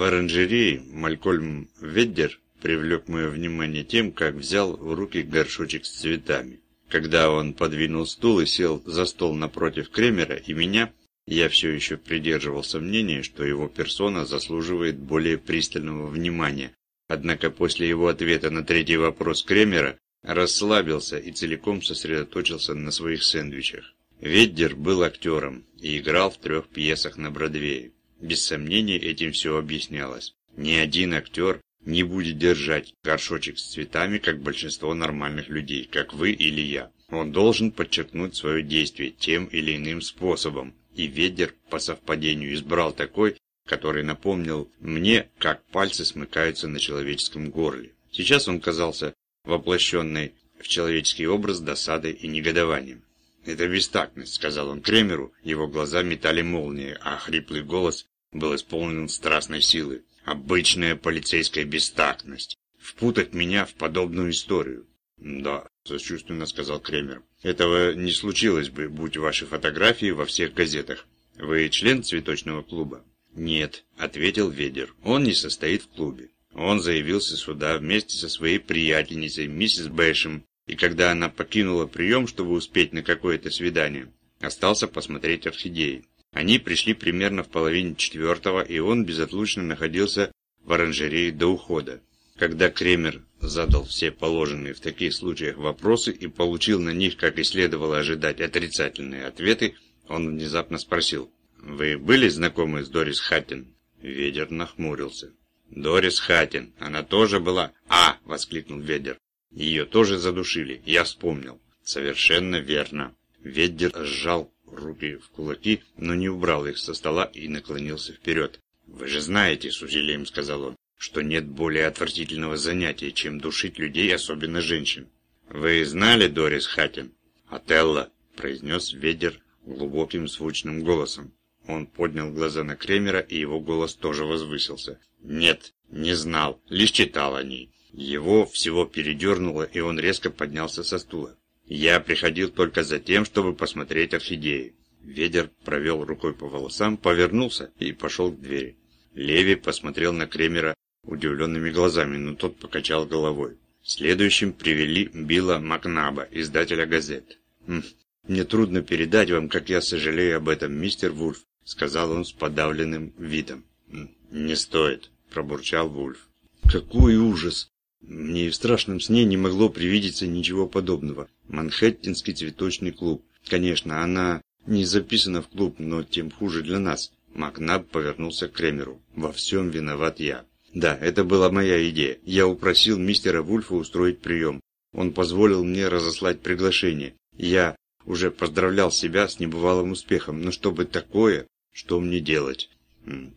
В оранжерее Малькольм Веддер привлек мое внимание тем, как взял в руки горшочек с цветами. Когда он подвинул стул и сел за стол напротив Кремера и меня, я все еще придерживался мнения, что его персона заслуживает более пристального внимания. Однако после его ответа на третий вопрос Кремера расслабился и целиком сосредоточился на своих сэндвичах. Веддер был актером и играл в трех пьесах на Бродвее. Без сомнения, этим все объяснялось. Ни один актер не будет держать горшочек с цветами, как большинство нормальных людей, как вы или я. Он должен подчеркнуть свое действие тем или иным способом. И Ведер по совпадению избрал такой, который напомнил мне, как пальцы смыкаются на человеческом горле. Сейчас он казался воплощенной в человеческий образ досадой и негодованием. «Это бестактность», — сказал он Кремеру, его глаза метали молнии, а хриплый голос был исполнен страстной силы. Обычная полицейская бестактность. Впутать меня в подобную историю. Да, сочувственно сказал Кремер. Этого не случилось бы, будь ваши фотографии во всех газетах. Вы член цветочного клуба? Нет, ответил Ведер. Он не состоит в клубе. Он заявился сюда вместе со своей приятельницей, миссис Бэшем, и когда она покинула прием, чтобы успеть на какое-то свидание, остался посмотреть орхидеи. Они пришли примерно в половине четвертого, и он безотлучно находился в оранжерее до ухода. Когда Кремер задал все положенные в таких случаях вопросы и получил на них, как и следовало ожидать, отрицательные ответы, он внезапно спросил, «Вы были знакомы с Дорис Хаттин?» Ведер нахмурился. «Дорис Хаттин, она тоже была...» «А!» — воскликнул Ведер. «Ее тоже задушили, я вспомнил». «Совершенно верно». Ведер сжал руки в кулаки, но не убрал их со стола и наклонился вперед. «Вы же знаете, с усилием сказал он, что нет более отвратительного занятия, чем душить людей, особенно женщин. Вы знали Дорис Хаттин?» «Отелло», — произнес Ведер глубоким звучным голосом. Он поднял глаза на Кремера, и его голос тоже возвысился. «Нет, не знал, лишь читал о ней». Его всего передернуло, и он резко поднялся со стула. Я приходил только за тем, чтобы посмотреть орхидеи. Ведер провел рукой по волосам, повернулся и пошел к двери. Леви посмотрел на Кремера удивленными глазами, но тот покачал головой. Следующим привели Билла Макнаба, издателя газет. «Мне трудно передать вам, как я сожалею об этом, мистер Вульф», сказал он с подавленным видом. «Не стоит», пробурчал Вульф. «Какой ужас! Мне в страшном сне не могло привидеться ничего подобного. Манхэттенский цветочный клуб. Конечно, она не записана в клуб, но тем хуже для нас. Макнаб повернулся к Кремеру. Во всем виноват я. Да, это была моя идея. Я упросил мистера Вульфа устроить прием. Он позволил мне разослать приглашение. Я уже поздравлял себя с небывалым успехом. Но чтобы такое, что мне делать?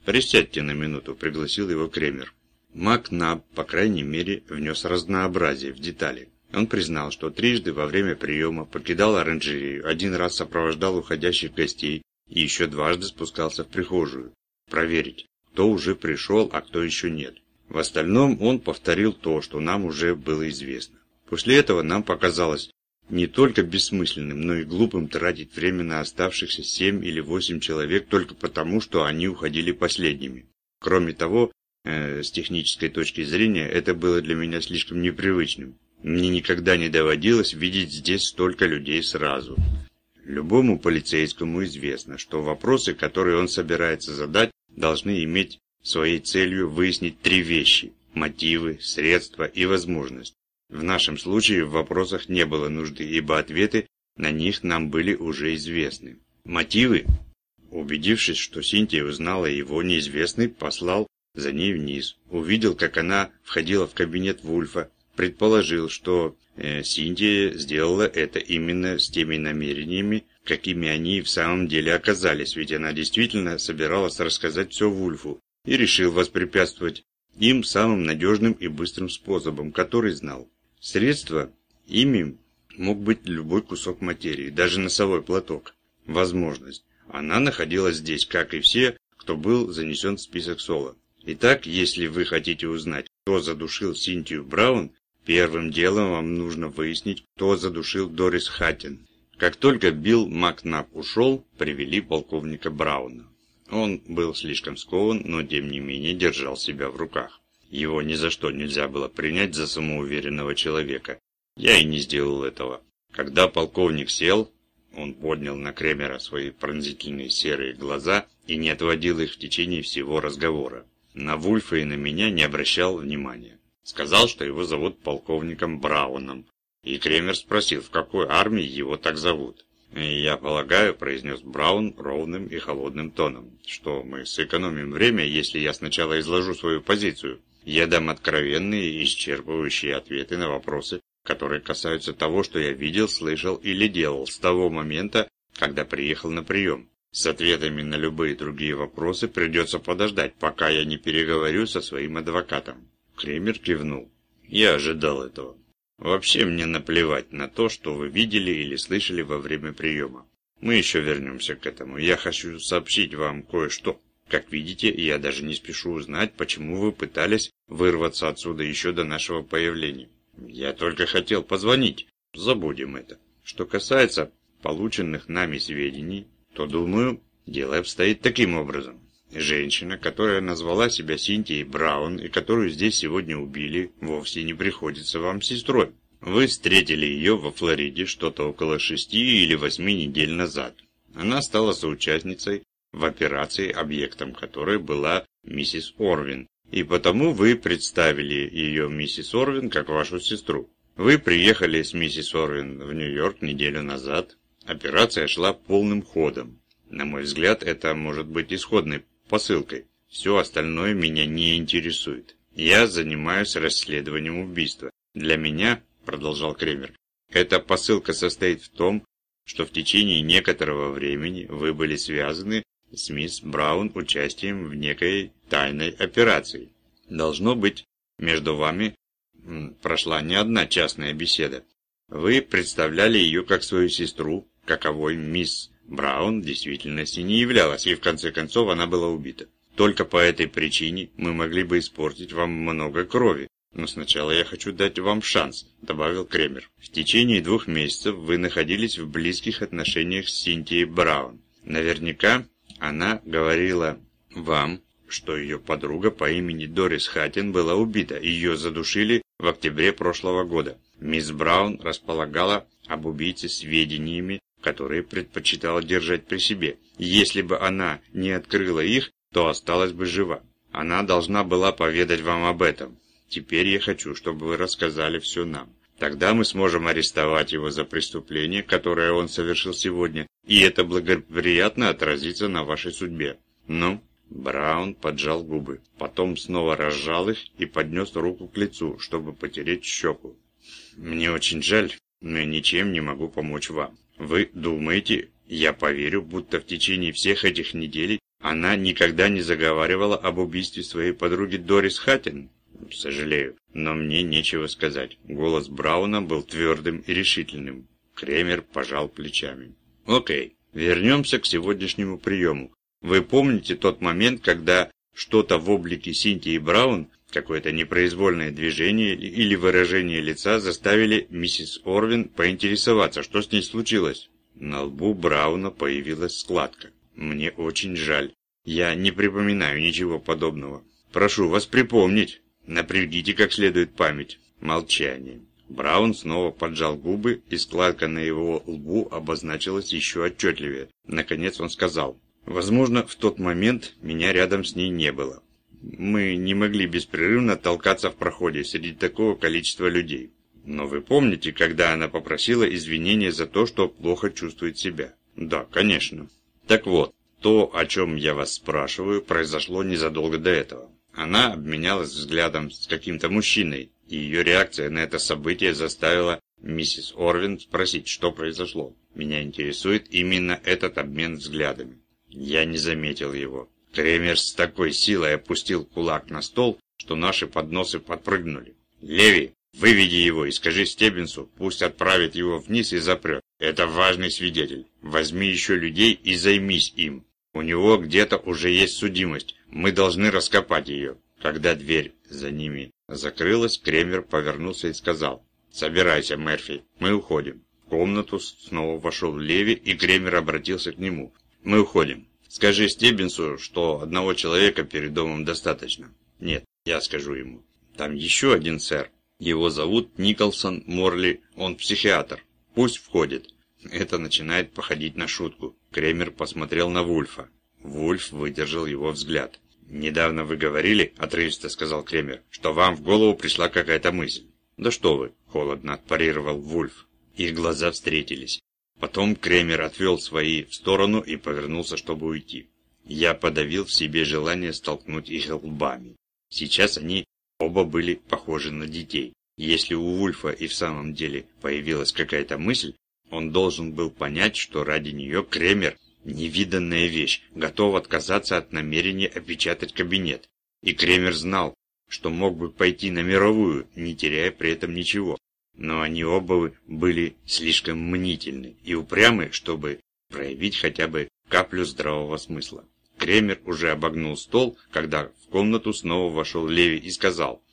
«Присядьте на минуту», — пригласил его Кремер. Макнаб, по крайней мере, внес разнообразие в детали. Он признал, что трижды во время приема покидал оранжерею, один раз сопровождал уходящих гостей и еще дважды спускался в прихожую. Проверить, кто уже пришел, а кто еще нет. В остальном он повторил то, что нам уже было известно. После этого нам показалось не только бессмысленным, но и глупым тратить время на оставшихся семь или восемь человек только потому, что они уходили последними. Кроме того, Э, с технической точки зрения это было для меня слишком непривычным. Мне никогда не доводилось видеть здесь столько людей сразу. Любому полицейскому известно, что вопросы, которые он собирается задать, должны иметь своей целью выяснить три вещи – мотивы, средства и возможность. В нашем случае в вопросах не было нужды, ибо ответы на них нам были уже известны. Мотивы? Убедившись, что Синтия узнала его, неизвестный послал за ней вниз. Увидел, как она входила в кабинет Вульфа. Предположил, что э, Синдия сделала это именно с теми намерениями, какими они в самом деле оказались, ведь она действительно собиралась рассказать все Вульфу и решил воспрепятствовать им самым надежным и быстрым способом, который знал. Средство ими мог быть любой кусок материи, даже носовой платок. Возможность. Она находилась здесь, как и все, кто был занесен в список Соло. Итак, если вы хотите узнать, кто задушил Синтию Браун, первым делом вам нужно выяснить, кто задушил Дорис Хаттин. Как только Билл Макнап ушел, привели полковника Брауна. Он был слишком скован, но тем не менее держал себя в руках. Его ни за что нельзя было принять за самоуверенного человека. Я и не сделал этого. Когда полковник сел, он поднял на Кремера свои пронзительные серые глаза и не отводил их в течение всего разговора. На Вульфа и на меня не обращал внимания. Сказал, что его зовут полковником Брауном. И Кремер спросил, в какой армии его так зовут. «Я полагаю», — произнес Браун ровным и холодным тоном, «что мы сэкономим время, если я сначала изложу свою позицию. Я дам откровенные и исчерпывающие ответы на вопросы, которые касаются того, что я видел, слышал или делал с того момента, когда приехал на прием. С ответами на любые другие вопросы придется подождать, пока я не переговорю со своим адвокатом. Кремер кивнул. Я ожидал этого. Вообще мне наплевать на то, что вы видели или слышали во время приема. Мы еще вернемся к этому. Я хочу сообщить вам кое-что. Как видите, я даже не спешу узнать, почему вы пытались вырваться отсюда еще до нашего появления. Я только хотел позвонить. Забудем это. Что касается полученных нами сведений, то, думаю, дело обстоит таким образом. Женщина, которая назвала себя Синтией Браун и которую здесь сегодня убили, вовсе не приходится вам сестрой. Вы встретили ее во Флориде что-то около шести или восьми недель назад. Она стала соучастницей в операции, объектом которой была миссис Орвин, и потому вы представили ее миссис Орвин как вашу сестру. Вы приехали с миссис Орвин в Нью-Йорк неделю назад. Операция шла полным ходом. На мой взгляд, это может быть исходной посылкой. Все остальное меня не интересует. Я занимаюсь расследованием убийства. Для меня, продолжал Кремер, эта посылка состоит в том, что в течение некоторого времени вы были связаны с мисс Браун участием в некой тайной операции. Должно быть, между вами прошла не одна частная беседа. Вы представляли ее как свою сестру, каковой мисс Браун в действительности не являлась, и в конце концов она была убита. Только по этой причине мы могли бы испортить вам много крови. Но сначала я хочу дать вам шанс, добавил Кремер. В течение двух месяцев вы находились в близких отношениях с Синтией Браун. Наверняка она говорила вам, что ее подруга по имени Дорис Хаттин была убита. Ее задушили в октябре прошлого года. Мисс Браун располагала об убийце сведениями, которые предпочитала держать при себе. Если бы она не открыла их, то осталась бы жива. Она должна была поведать вам об этом. Теперь я хочу, чтобы вы рассказали все нам. Тогда мы сможем арестовать его за преступление, которое он совершил сегодня, и это благоприятно отразится на вашей судьбе. Ну?» Браун поджал губы, потом снова разжал их и поднес руку к лицу, чтобы потереть щеку. «Мне очень жаль, но я ничем не могу помочь вам. Вы думаете, я поверю, будто в течение всех этих недель она никогда не заговаривала об убийстве своей подруги Дорис Хаттин? Сожалею, но мне нечего сказать. Голос Брауна был твердым и решительным. Кремер пожал плечами. Окей, вернемся к сегодняшнему приему. Вы помните тот момент, когда что-то в облике Синтии Браун, какое-то непроизвольное движение или выражение лица заставили миссис Орвин поинтересоваться, что с ней случилось. На лбу Брауна появилась складка. Мне очень жаль. Я не припоминаю ничего подобного. Прошу вас припомнить. Напрягите как следует память. Молчание. Браун снова поджал губы, и складка на его лбу обозначилась еще отчетливее. Наконец он сказал, «Возможно, в тот момент меня рядом с ней не было. Мы не могли беспрерывно толкаться в проходе среди такого количества людей. Но вы помните, когда она попросила извинения за то, что плохо чувствует себя? Да, конечно. Так вот, то, о чем я вас спрашиваю, произошло незадолго до этого. Она обменялась взглядом с каким-то мужчиной, и ее реакция на это событие заставила миссис Орвин спросить, что произошло. Меня интересует именно этот обмен взглядами. Я не заметил его. Кремер с такой силой опустил кулак на стол, что наши подносы подпрыгнули. «Леви, выведи его и скажи Стеббинсу, пусть отправит его вниз и запрет. Это важный свидетель. Возьми еще людей и займись им. У него где-то уже есть судимость. Мы должны раскопать ее». Когда дверь за ними закрылась, Кремер повернулся и сказал, «Собирайся, Мерфи, мы уходим». В комнату снова вошел Леви, и Кремер обратился к нему. «Мы уходим. Скажи Стеббинсу, что одного человека перед домом достаточно. Нет, я скажу ему. Там еще один сэр. Его зовут Николсон Морли, он психиатр. Пусть входит. Это начинает походить на шутку. Кремер посмотрел на Вульфа. Вульф выдержал его взгляд. «Недавно вы говорили, — отрывисто сказал Кремер, — что вам в голову пришла какая-то мысль». «Да что вы!» — холодно отпарировал Вульф. Их глаза встретились. Потом Кремер отвел свои в сторону и повернулся, чтобы уйти. Я подавил в себе желание столкнуть их лбами. Сейчас они оба были похожи на детей. Если у Вульфа и в самом деле появилась какая-то мысль, он должен был понять, что ради нее Кремер, невиданная вещь, готов отказаться от намерения опечатать кабинет. И Кремер знал, что мог бы пойти на мировую, не теряя при этом ничего но они оба были слишком мнительны и упрямы, чтобы проявить хотя бы каплю здравого смысла. Кремер уже обогнул стол, когда в комнату снова вошел Леви и сказал,